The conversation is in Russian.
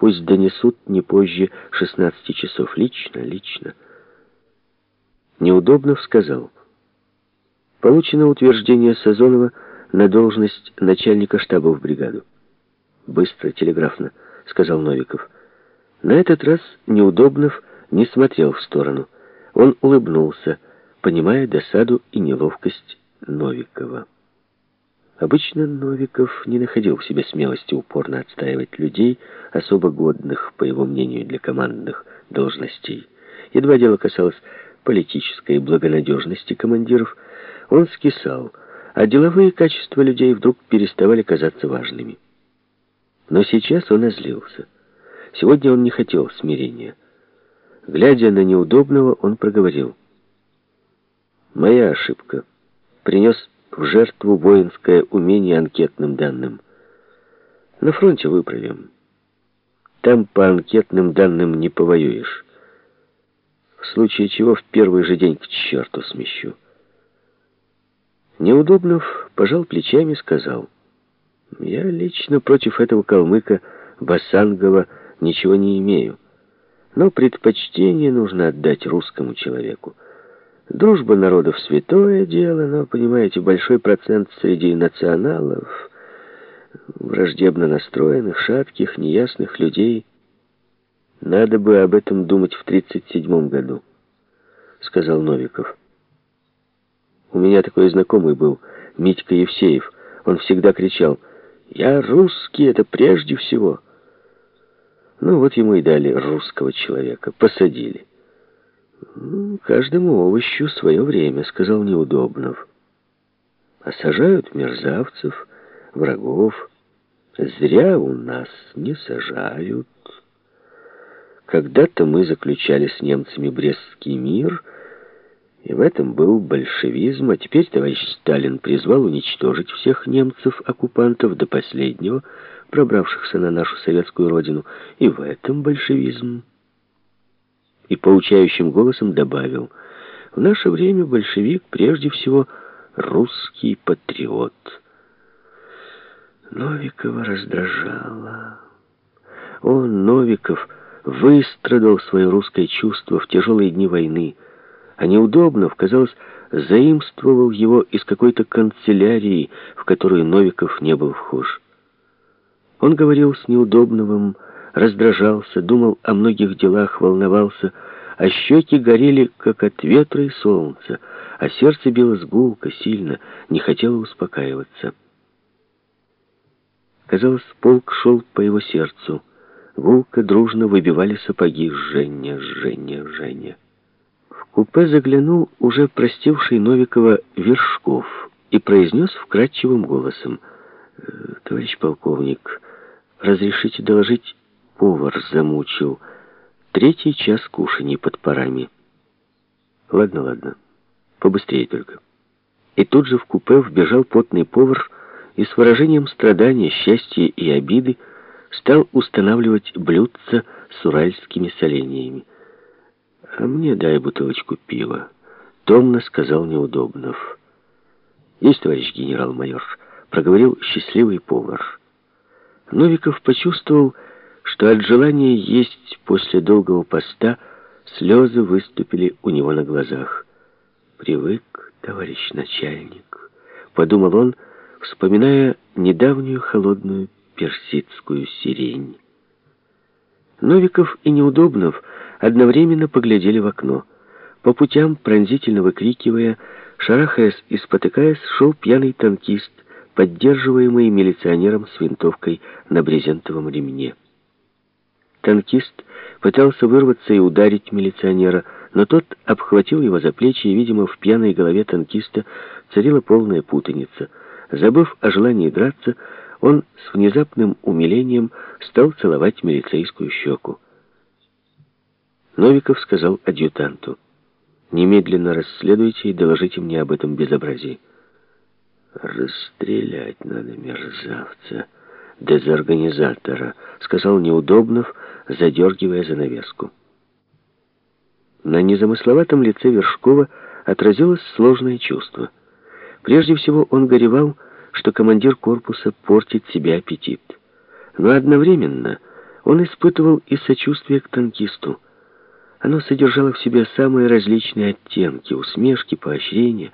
Пусть донесут не позже 16 часов. Лично, лично. Неудобнов сказал. Получено утверждение Сазонова на должность начальника штаба в бригаду. Быстро, телеграфно, сказал Новиков. На этот раз Неудобнов не смотрел в сторону. Он улыбнулся, понимая досаду и неловкость Новикова. Обычно Новиков не находил в себе смелости упорно отстаивать людей, особо годных, по его мнению, для командных должностей. Едва дело касалось политической благонадежности командиров, он скисал, а деловые качества людей вдруг переставали казаться важными. Но сейчас он озлился. Сегодня он не хотел смирения. Глядя на неудобного, он проговорил. «Моя ошибка. Принес в жертву воинское умение анкетным данным. На фронте выправим. Там по анкетным данным не повоюешь. В случае чего в первый же день к черту смещу». Неудобнов пожал плечами и сказал. «Я лично против этого калмыка Басангова ничего не имею. Но предпочтение нужно отдать русскому человеку. Дружба народов святое дело, но, понимаете, большой процент среди националов, враждебно настроенных, шатких, неясных людей. Надо бы об этом думать в 37 году, сказал Новиков. У меня такой знакомый был, Митька Евсеев. Он всегда кричал, «Я русский, это прежде всего». Ну вот ему и дали русского человека, посадили. «Каждому овощу свое время», — сказал Неудобнов. «А сажают мерзавцев, врагов. Зря у нас не сажают. Когда-то мы заключали с немцами Брестский мир, и в этом был большевизм, а теперь товарищ Сталин призвал уничтожить всех немцев-оккупантов до последнего, пробравшихся на нашу советскую родину, и в этом большевизм» и поучающим голосом добавил, «В наше время большевик прежде всего русский патриот». Новикова раздражало. Он, Новиков, выстрадал свое русское чувство в тяжелые дни войны, а Неудобнов, казалось, заимствовал его из какой-то канцелярии, в которую Новиков не был вхож. Он говорил с Неудобновым, раздражался, думал о многих делах, волновался, а щеки горели, как от ветра и солнца, а сердце билось гулко, сильно, не хотело успокаиваться. Казалось, полк шел по его сердцу. Гулко дружно выбивали сапоги «Женя, Женя, Женя». В купе заглянул уже простивший Новикова Вершков и произнес вкрадчивым голосом. «Э, «Товарищ полковник, разрешите доложить повар замучил. Третий час кушаний под парами. Ладно, ладно. Побыстрее только. И тут же в купе вбежал потный повар и с выражением страдания, счастья и обиды стал устанавливать блюдца с уральскими соленьями. «А мне дай бутылочку пива», — томно сказал Неудобнов. «Есть, товарищ генерал-майор», — проговорил счастливый повар. Новиков почувствовал, что от желания есть после долгого поста слезы выступили у него на глазах. «Привык, товарищ начальник», — подумал он, вспоминая недавнюю холодную персидскую сирень. Новиков и Неудобнов одновременно поглядели в окно. По путям, пронзительно выкрикивая, шарахаясь и спотыкаясь, шел пьяный танкист, поддерживаемый милиционером с винтовкой на брезентовом ремне. Танкист пытался вырваться и ударить милиционера, но тот обхватил его за плечи, и, видимо, в пьяной голове танкиста царила полная путаница. Забыв о желании драться, он с внезапным умилением стал целовать милицейскую щеку. Новиков сказал адъютанту, «Немедленно расследуйте и доложите мне об этом безобразии». «Расстрелять надо мерзавца, дезорганизатора», — сказал Неудобнов, — задергивая занавеску. На незамысловатом лице Вершкова отразилось сложное чувство. Прежде всего он горевал, что командир корпуса портит себе аппетит. Но одновременно Он испытывал и сочувствие к танкисту. Оно содержало в себе самые различные оттенки, усмешки, поощрения,